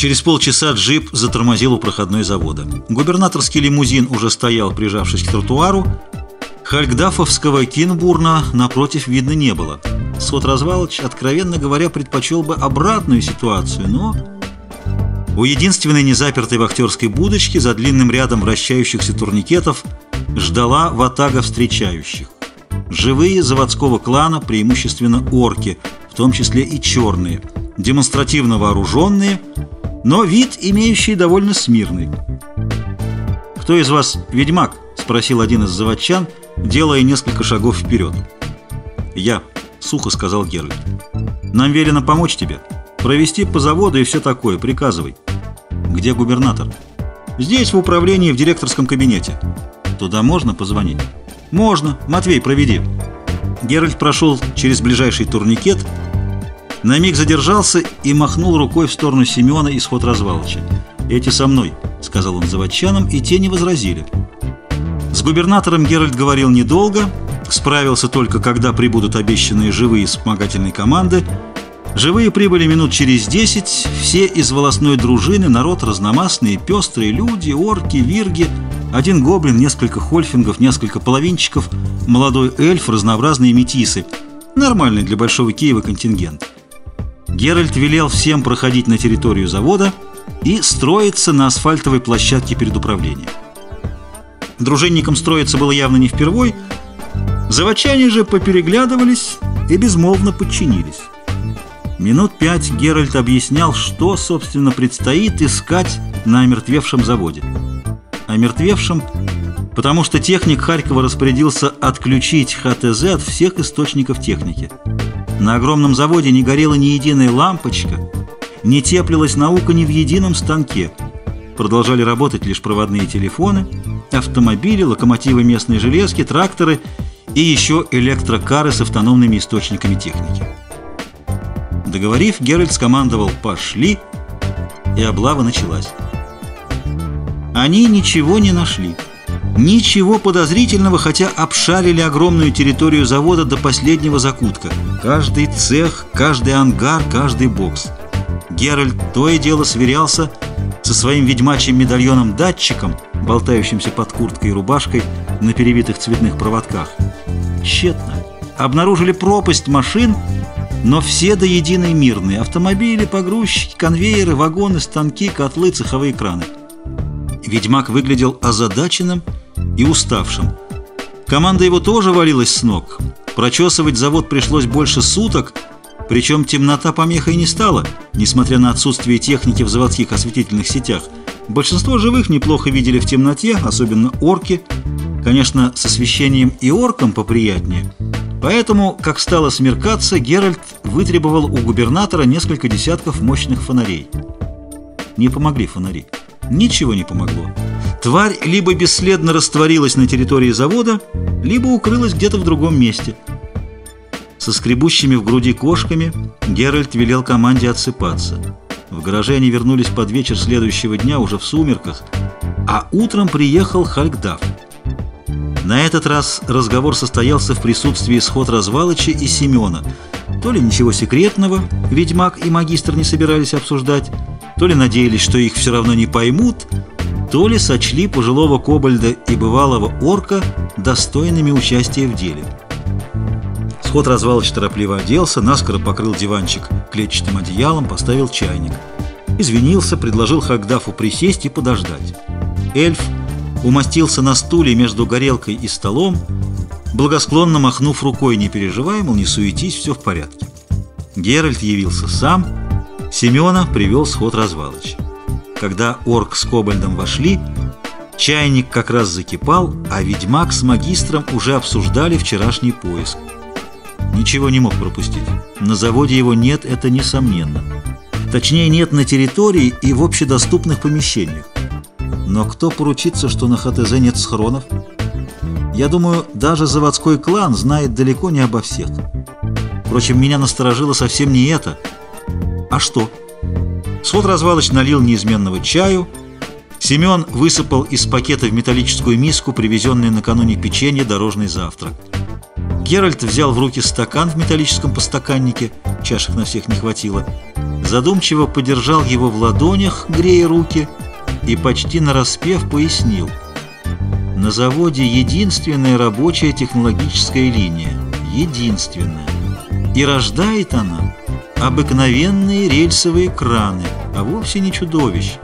Через полчаса джип затормозил у проходной завода. Губернаторский лимузин уже стоял, прижавшись к тротуару. Хальгдафовского Кинбурна напротив видно не было. Сот Развалыч, откровенно говоря, предпочел бы обратную ситуацию, но... У единственной незапертой вахтерской будочки за длинным рядом вращающихся турникетов ждала ватага встречающих. Живые заводского клана, преимущественно орки, в том числе и черные, демонстративно вооруженные, но вид имеющий довольно смирный. «Кто из вас ведьмак?» – спросил один из заводчан, делая несколько шагов вперед. «Я», – сухо сказал Геральт. «Нам велено помочь тебе, провести по заводу и все такое, приказывай». «Где губернатор?» «Здесь, в управлении, в директорском кабинете». «Туда можно позвонить?» «Можно. Матвей, проведи». Геральт прошел через ближайший турникет, на миг задержался и махнул рукой в сторону Семена и сход развалоча. «Эти со мной», — сказал он заводчанам, и те не возразили. С губернатором Геральт говорил недолго, справился только, когда прибудут обещанные живые вспомогательные команды. Живые прибыли минут через десять, все из волосной дружины, народ разномастные, пестрые люди, орки, вирги, один гоблин, несколько хольфингов, несколько половинчиков, молодой эльф, разнообразные метисы. Нормальный для Большого Киева контингент. Геральт велел всем проходить на территорию завода и строиться на асфальтовой площадке перед управлением. Дружинникам строиться было явно не впервой, заводчане же попереглядывались и безмолвно подчинились. Минут пять Геральт объяснял, что, собственно, предстоит искать на омертвевшем заводе. Омертвевшем, потому что техник Харькова распорядился отключить ХТЗ от всех источников техники. На огромном заводе не горела ни единая лампочка, не теплилась наука ни в едином станке. Продолжали работать лишь проводные телефоны, автомобили, локомотивы местной железки, тракторы и еще электрокары с автономными источниками техники. Договорив, Геральт скомандовал «Пошли!» и облава началась. Они ничего не нашли. Ничего подозрительного, хотя обшарили огромную территорию завода до последнего закутка. Каждый цех, каждый ангар, каждый бокс. Геральт то и дело сверялся со своим ведьмачьим медальоном-датчиком, болтающимся под курткой и рубашкой на перевитых цветных проводках. Тщетно. Обнаружили пропасть машин, но все до единой мирные. Автомобили, погрузчики, конвейеры, вагоны, станки, котлы, цеховые краны. Ведьмак выглядел озадаченным и уставшим. Команда его тоже валилась с ног. Прочесывать завод пришлось больше суток, причем темнота помехой не стала, несмотря на отсутствие техники в заводских осветительных сетях. Большинство живых неплохо видели в темноте, особенно орки. Конечно, с освещением и оркам поприятнее. Поэтому, как стало смеркаться, Геральт вытребовал у губернатора несколько десятков мощных фонарей. Не помогли фонари. Ничего не помогло. Тварь либо бесследно растворилась на территории завода, либо укрылась где-то в другом месте. Со скребущими в груди кошками Геральт велел команде отсыпаться. В гараже они вернулись под вечер следующего дня уже в сумерках, а утром приехал Хальгдаф. На этот раз разговор состоялся в присутствии сход Развалыча и Семена. То ли ничего секретного ведьмак и магистр не собирались обсуждать, то ли надеялись, что их все равно не поймут, то ли сочли пожилого кобальда и бывалого орка достойными участия в деле. Сход развалыч торопливо оделся, наскоро покрыл диванчик клетчатым одеялом, поставил чайник. Извинился, предложил Хагдафу присесть и подождать. Эльф умостился на стуле между горелкой и столом, благосклонно махнув рукой, не переживай, мол, не суетись, все в порядке. Геральт явился сам, Семена привел сход развалыч. Когда орк с кобальдом вошли, чайник как раз закипал, а ведьмак с магистром уже обсуждали вчерашний поиск. Ничего не мог пропустить. На заводе его нет, это несомненно. Точнее, нет на территории и в общедоступных помещениях. Но кто поручится, что на ХТЗ нет схронов? Я думаю, даже заводской клан знает далеко не обо всех. Впрочем, меня насторожило совсем не это. А что? Сход развалыч налил неизменного чаю. Семен высыпал из пакета в металлическую миску, привезенный накануне печенье, дорожный завтрак. Геральт взял в руки стакан в металлическом постаканнике, чашек на всех не хватило, задумчиво подержал его в ладонях, грея руки, и почти нараспев пояснил. На заводе единственная рабочая технологическая линия. Единственная. И рождает она обыкновенные рельсовые краны, а вовсе не чудовищ.